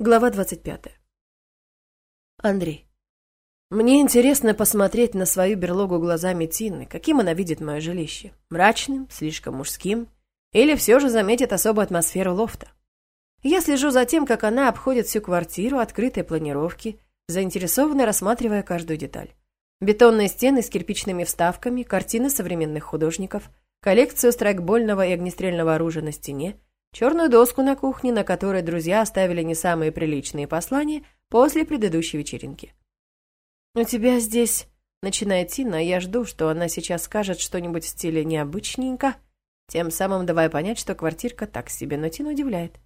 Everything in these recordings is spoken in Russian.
Глава 25. Андрей. Мне интересно посмотреть на свою берлогу глазами Тины, каким она видит мое жилище. Мрачным, слишком мужским, или все же заметит особую атмосферу лофта. Я слежу за тем, как она обходит всю квартиру, открытой планировки, заинтересованно рассматривая каждую деталь. Бетонные стены с кирпичными вставками, картины современных художников, коллекцию страйкбольного и огнестрельного оружия на стене, черную доску на кухне, на которой друзья оставили не самые приличные послания после предыдущей вечеринки. «У тебя здесь...» — начинает Тина, я жду, что она сейчас скажет что-нибудь в стиле «необычненько», тем самым давая понять, что квартирка так себе, но Тина удивляет.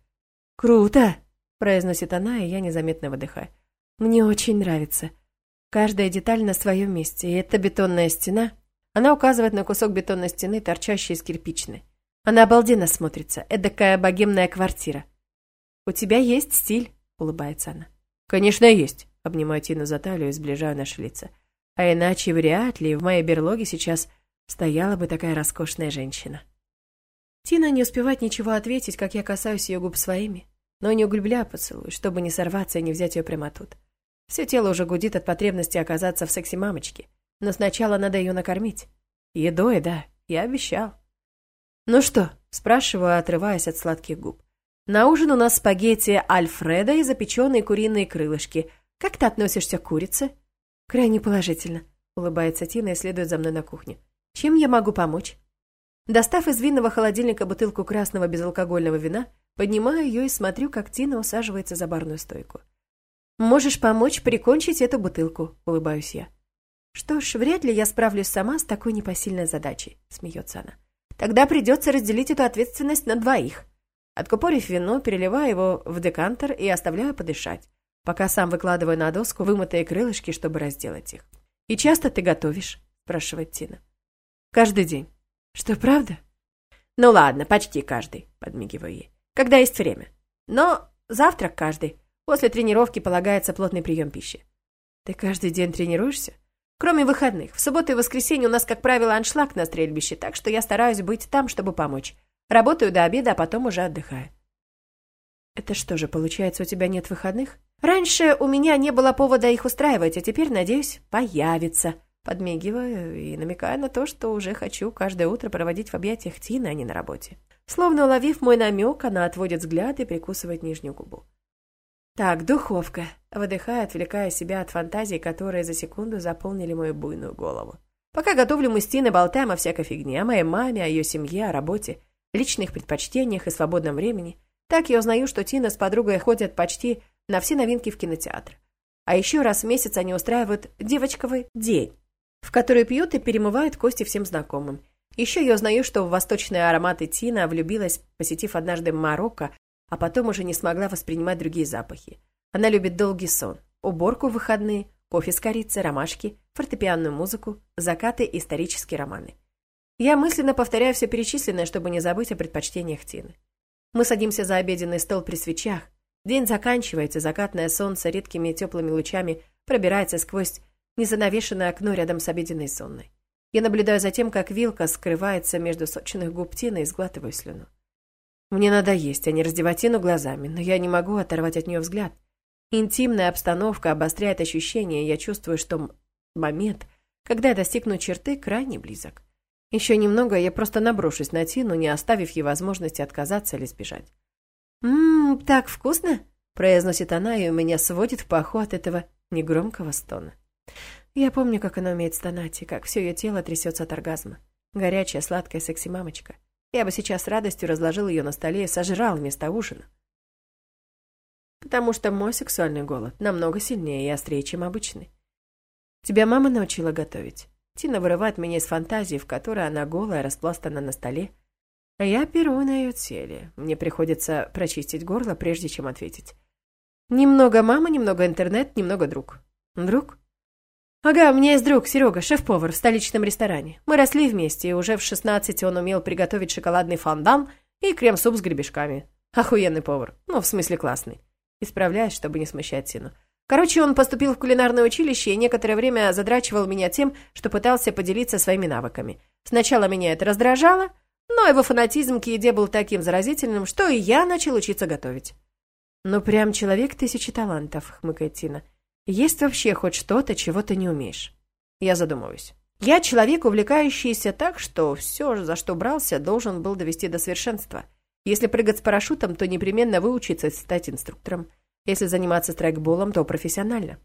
«Круто!» — произносит она, и я незаметно выдыхаю. «Мне очень нравится. Каждая деталь на своем месте, и эта бетонная стена...» Она указывает на кусок бетонной стены, торчащий из кирпичной. Она обалденно смотрится. Эдакая богемная квартира. «У тебя есть стиль», — улыбается она. «Конечно, есть», — обнимаю Тину за талию и сближаю наши лица. «А иначе вряд ли в моей берлоге сейчас стояла бы такая роскошная женщина». Тина не успевает ничего ответить, как я касаюсь ее губ своими, но не углубляю поцелуй, чтобы не сорваться и не взять ее прямо тут. Все тело уже гудит от потребности оказаться в сексе-мамочке, но сначала надо ее накормить. Едой, да, я обещал. «Ну что?» – спрашиваю, отрываясь от сладких губ. «На ужин у нас спагетти Альфреда и запеченные куриные крылышки. Как ты относишься к курице?» «Крайне положительно», – улыбается Тина и следует за мной на кухню. «Чем я могу помочь?» Достав из винного холодильника бутылку красного безалкогольного вина, поднимаю ее и смотрю, как Тина усаживается за барную стойку. «Можешь помочь прикончить эту бутылку», – улыбаюсь я. «Что ж, вряд ли я справлюсь сама с такой непосильной задачей», – смеется она. Тогда придется разделить эту ответственность на двоих. Откупорив вино, переливаю его в декантер и оставляю подышать, пока сам выкладываю на доску вымытые крылышки, чтобы разделать их. «И часто ты готовишь?» – спрашивает Тина. «Каждый день». «Что, правда?» «Ну ладно, почти каждый», – подмигиваю ей. «Когда есть время. Но завтрак каждый. После тренировки полагается плотный прием пищи». «Ты каждый день тренируешься?» Кроме выходных. В субботу и воскресенье у нас, как правило, аншлаг на стрельбище, так что я стараюсь быть там, чтобы помочь. Работаю до обеда, а потом уже отдыхаю. Это что же, получается, у тебя нет выходных? Раньше у меня не было повода их устраивать, а теперь, надеюсь, появится. Подмигиваю и намекаю на то, что уже хочу каждое утро проводить в объятиях Тины, а не на работе. Словно уловив мой намек, она отводит взгляд и прикусывает нижнюю губу. Так, духовка. Выдыхая, отвлекая себя от фантазий, которые за секунду заполнили мою буйную голову. Пока готовлю Тиной, болтаем о всякой фигне, о моей маме, о ее семье, о работе, личных предпочтениях и свободном времени. Так я узнаю, что Тина с подругой ходят почти на все новинки в кинотеатр. А еще раз в месяц они устраивают девочковый день, в который пьют и перемывают кости всем знакомым. Еще я узнаю, что в восточные ароматы Тина влюбилась, посетив однажды Марокко, а потом уже не смогла воспринимать другие запахи. Она любит долгий сон, уборку в выходные, кофе с корицей, ромашки, фортепианную музыку, закаты и исторические романы. Я мысленно повторяю все перечисленное, чтобы не забыть о предпочтениях Тины. Мы садимся за обеденный стол при свечах. День заканчивается, закатное солнце редкими теплыми лучами пробирается сквозь незанавешенное окно рядом с обеденной сонной. Я наблюдаю за тем, как вилка скрывается между сочных губ Тины и сглатываю слюну. Мне надо есть, а не раздевать Тину глазами, но я не могу оторвать от нее взгляд. Интимная обстановка обостряет ощущения, и я чувствую, что момент, когда я достигну черты, крайне близок. Еще немного, я просто наброшусь на Тину, не оставив ей возможности отказаться или сбежать. «Ммм, так вкусно!» – произносит она, и у меня сводит в паху от этого негромкого стона. Я помню, как она умеет стонать, и как все ее тело трясется от оргазма. Горячая, сладкая секси-мамочка. Я бы сейчас с радостью разложил ее на столе и сожрал вместо ужина. Потому что мой сексуальный голод намного сильнее и острее, чем обычный. Тебя мама научила готовить. Тина вырывает меня из фантазии, в которой она голая, распластана на столе. А я перу на ее теле. Мне приходится прочистить горло, прежде чем ответить. Немного мама, немного интернет, немного друг. Друг? «Ага, у меня есть друг, Серега, шеф-повар в столичном ресторане. Мы росли вместе, и уже в 16 он умел приготовить шоколадный фондан и крем-суп с гребешками. Охуенный повар. Ну, в смысле, классный. Исправляюсь, чтобы не смущать Сину. Короче, он поступил в кулинарное училище и некоторое время задрачивал меня тем, что пытался поделиться своими навыками. Сначала меня это раздражало, но его фанатизм к еде был таким заразительным, что и я начал учиться готовить. «Ну, прям человек тысячи талантов», — хмыкает Тина. «Есть вообще хоть что-то, чего ты не умеешь?» Я задумываюсь. Я человек, увлекающийся так, что все, за что брался, должен был довести до совершенства. Если прыгать с парашютом, то непременно выучиться стать инструктором. Если заниматься страйкболом, то профессионально.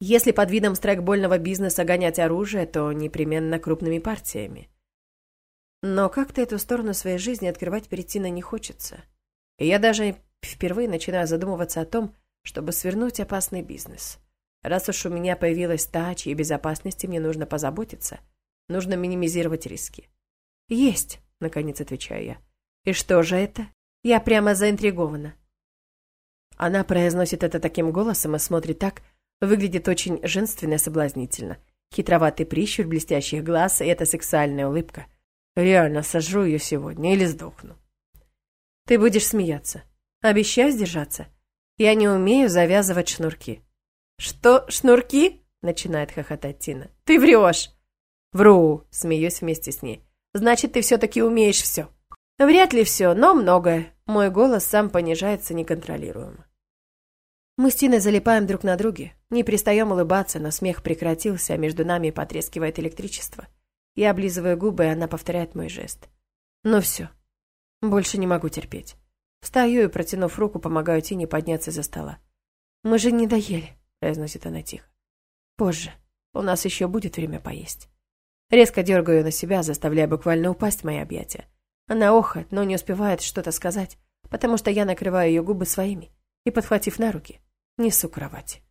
Если под видом страйкбольного бизнеса гонять оружие, то непременно крупными партиями. Но как-то эту сторону своей жизни открывать перед Тиной не хочется. И я даже впервые начинаю задумываться о том, чтобы свернуть опасный бизнес. Раз уж у меня появилась та, чьей безопасности мне нужно позаботиться, нужно минимизировать риски. «Есть», — наконец отвечаю я. «И что же это?» Я прямо заинтригована. Она произносит это таким голосом и смотрит так, Выглядит очень женственно и соблазнительно. Хитроватый прищур блестящих глаз и эта сексуальная улыбка. Реально сожру ее сегодня или сдохну. Ты будешь смеяться. Обещаю сдержаться. Я не умею завязывать шнурки. Что, шнурки? Начинает хохотать Тина. Ты врешь. Вру, смеюсь вместе с ней. Значит, ты все-таки умеешь все. Вряд ли все, но многое. Мой голос сам понижается неконтролируемо. Мы с Тиной залипаем друг на друге, не перестаем улыбаться, но смех прекратился, а между нами потрескивает электричество. Я облизываю губы, и она повторяет мой жест. Ну все, больше не могу терпеть. Встаю и, протянув руку, помогаю Тине подняться за стола. «Мы же не доели», — произносит она тихо. «Позже. У нас еще будет время поесть». Резко дергаю на себя, заставляя буквально упасть в мои объятия. Она охает, но не успевает что-то сказать, потому что я накрываю ее губы своими и, подхватив на руки, несу кровать.